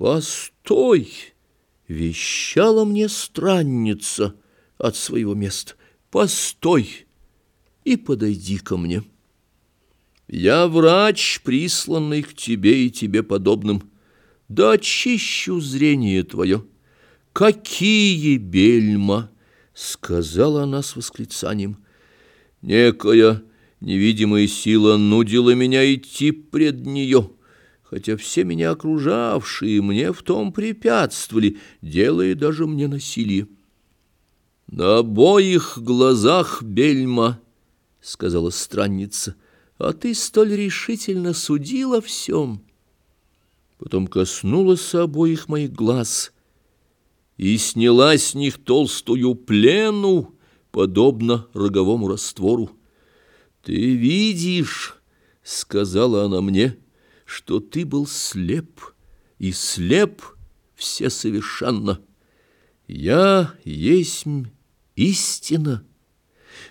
Постой! Вещала мне странница от своего места. Постой и подойди ко мне. Я врач, присланный к тебе и тебе подобным. Да очищу зрение твое. Какие бельма! Сказала она с восклицанием. Некая невидимая сила нудила меня идти пред нее хотя все меня окружавшие мне в том препятствовали, делая даже мне насилие. «На обоих глазах бельма», — сказала странница, — «а ты столь решительно судила всем». Потом коснулась обоих моих глаз и сняла с них толстую плену, подобно роговому раствору. «Ты видишь», — сказала она мне, — что ты был слеп, и слеп все совершенно. Я есть истина.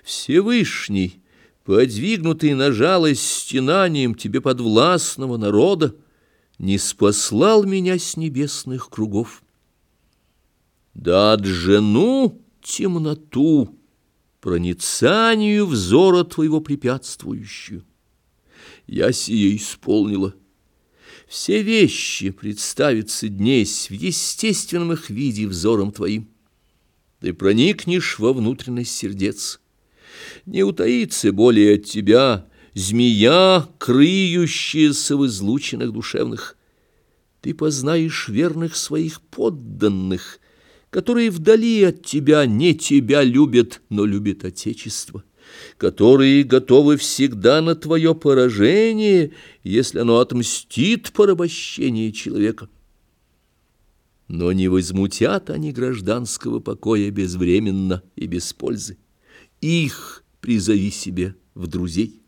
Всевышний, подвигнутый на жалость стенанием тебе подвластного народа, не спаслал меня с небесных кругов. Да отжену темноту, проницанию взора твоего препятствующую. Я сие исполнила. Все вещи представятся днесь в естественном их виде взором твоим. Ты проникнешь во внутренность сердец. Не утаится более от тебя змея, крыющаяся в излучинах душевных. Ты познаешь верных своих подданных, которые вдали от тебя не тебя любят, но любят Отечество которые готовы всегда на твое поражение, если оно отмстит порабощение человека. Но не возмутят они гражданского покоя безвременно и без пользы. Их призови себе в друзей.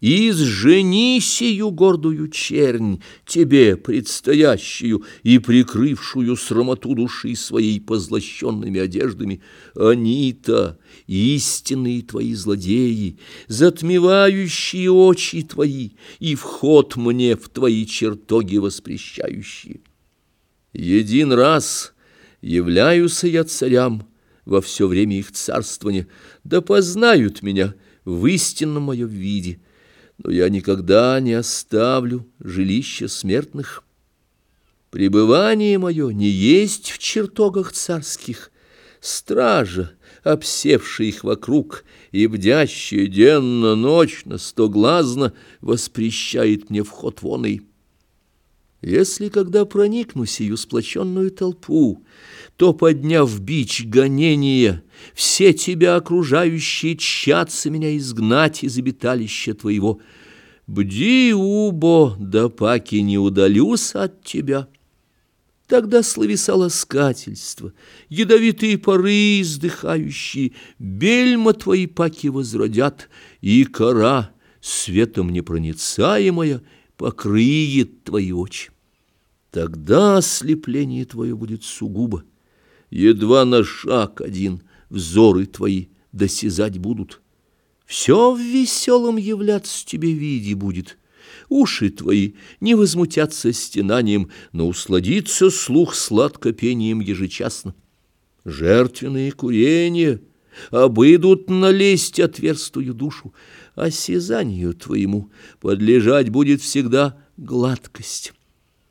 Изжени сию гордую чернь, тебе предстоящую и прикрывшую срамоту души своей позлощенными одеждами. Они-то истинные твои злодеи, затмевающие очи твои и вход мне в твои чертоги воспрещающие. Един раз являюся я царям во все время их царствования, да познают меня в истинном моем виде, но я никогда не оставлю жилища смертных. Пребывание мое не есть в чертогах царских, стража, обсевшая их вокруг и бдящая денно-ночно, стоглазно, воспрещает мне вход вон. Если когда проникну сию сплоченную толпу, то, подняв бич гонения, все тебя окружающие тщатся меня изгнать из обиталища твоего. Бди, убо, да паки не удалюсь от тебя». Тогда словеса ласкательства, ядовитые поры издыхающие, бельма твои паки возродят, и кора, светом непроницаемая, покрыет твои очи. Тогда ослепление твое будет сугубо, едва на шаг один взоры твои досязать будут. Все в веселом являться тебе виде будет — Уши твои не возмутятся стенанием, но усладится слух сладко пением ежечасно. Жертвенные курения обыдут налезть отверстую душу, а сязанию твоему подлежать будет всегда гладкость.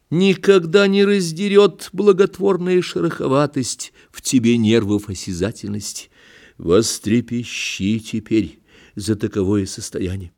Никогда не раздерет благотворная шероховатость в тебе нервов осязательности. Вострепещи теперь за таковое состояние.